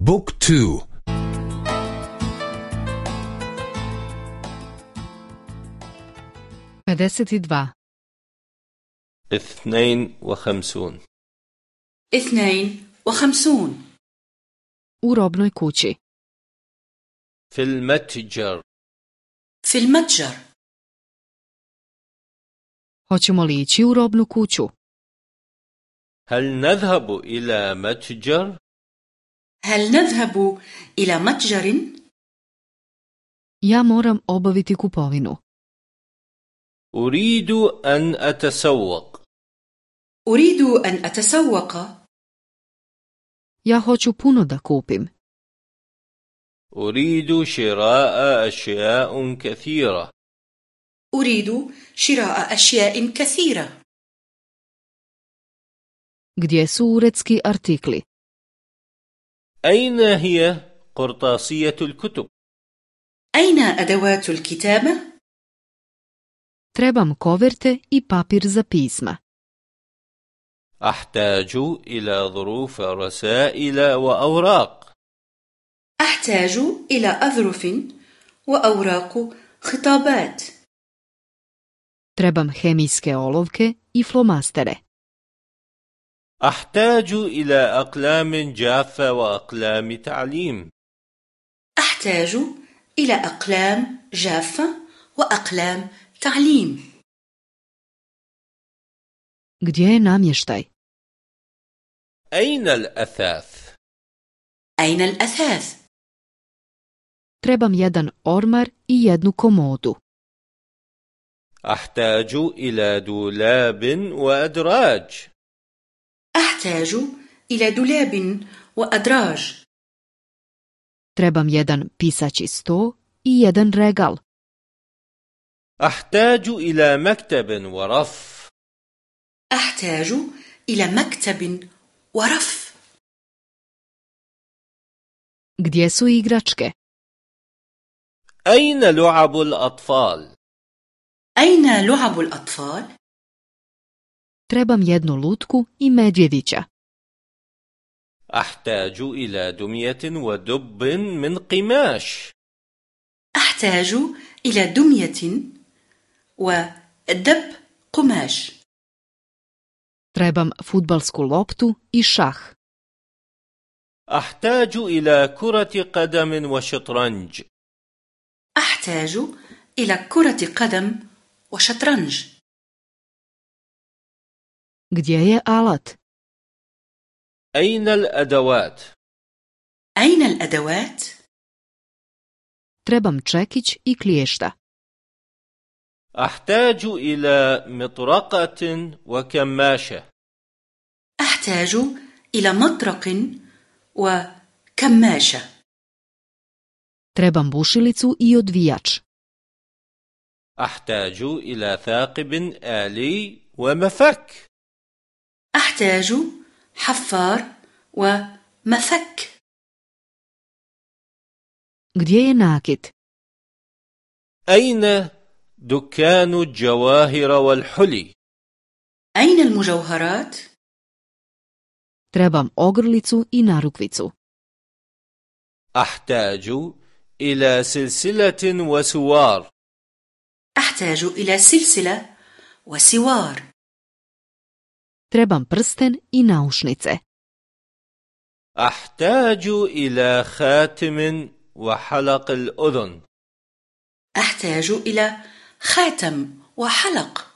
بوك تو. pedeset dva اثنين وخمسون. اثنين وخمسون. Robnoj kući. في المتجر. في المتجر. Hoćemo li ići u robnu kuću? هل نذهب إلى متجر؟ هل نذهب إلى متجر؟ ja moram obaviti kupovinu. أريد أن أتسوق. أريد أن أتسوق. Ja hoću puno da kupim. أريد شراء أشياء كثيرة. أريد شراء أشياء كثيرة. Gdje su uredski artikli? أين هي قرطاسية الكتب؟ أين أدوات الكتابة؟ trebam koverte i papir za pisma أحتاج إلى ظروف رسائل وأوراق أحتاج إلى أظرف وأوراق خطابات trebam hemijske olovke i flomastere أحتاج إلى أقلام جافة وأقلام تعليم. أحتاج إلى أقلام جافة وأقلام تعليم. Namještaj أين الأثاث؟ أين الأثاث؟ trebam jedan ormar i jednu komodu. أحتاج إلى دولاب وأدراج. أحتاج إلى دولاب وأدراج. Trebam jedan pisaći sto i jedan regal. أحتاج إلى مكتب ورف. أحتاج إلى مكتب ورف. Gdje su igračke? أين لعب الأطفال؟ أين لعب الأطفال؟ Trebam jednu lutku i medvjedića أحتاج إلى دمية ودب من قماش. أحتاج إلى دمية ودب قماش. Trebam futbalsku loptu i šah. أحتاج إلى كرة قدم وشطرنج. أحتاج إلى كرة قدم وشطرنج. Gdje je alat? أين الأدوات؟ أين الأدوات؟ trebam čekić i kliješta. أحتاج إلى مطرقة وكماشة. أحتاج إلى مطرق وكماشة. Trebam bušilicu i odvijač. أحتاج إلى ثاقب آلي ومفك. أحتاج حفار ومفك. gdje je nakit أين دكان الجواهر والحلي؟ أين المجوهرات؟ trebam ogrlicu i narukvicu أحتاج إلى سلسلة وسوار. أحتاج إلى سلسلة وسوار. Trebam prsten i naušnice. أحتاج إلى خاتم وحلق الأذن. أحتاج إلى خاتم وحلق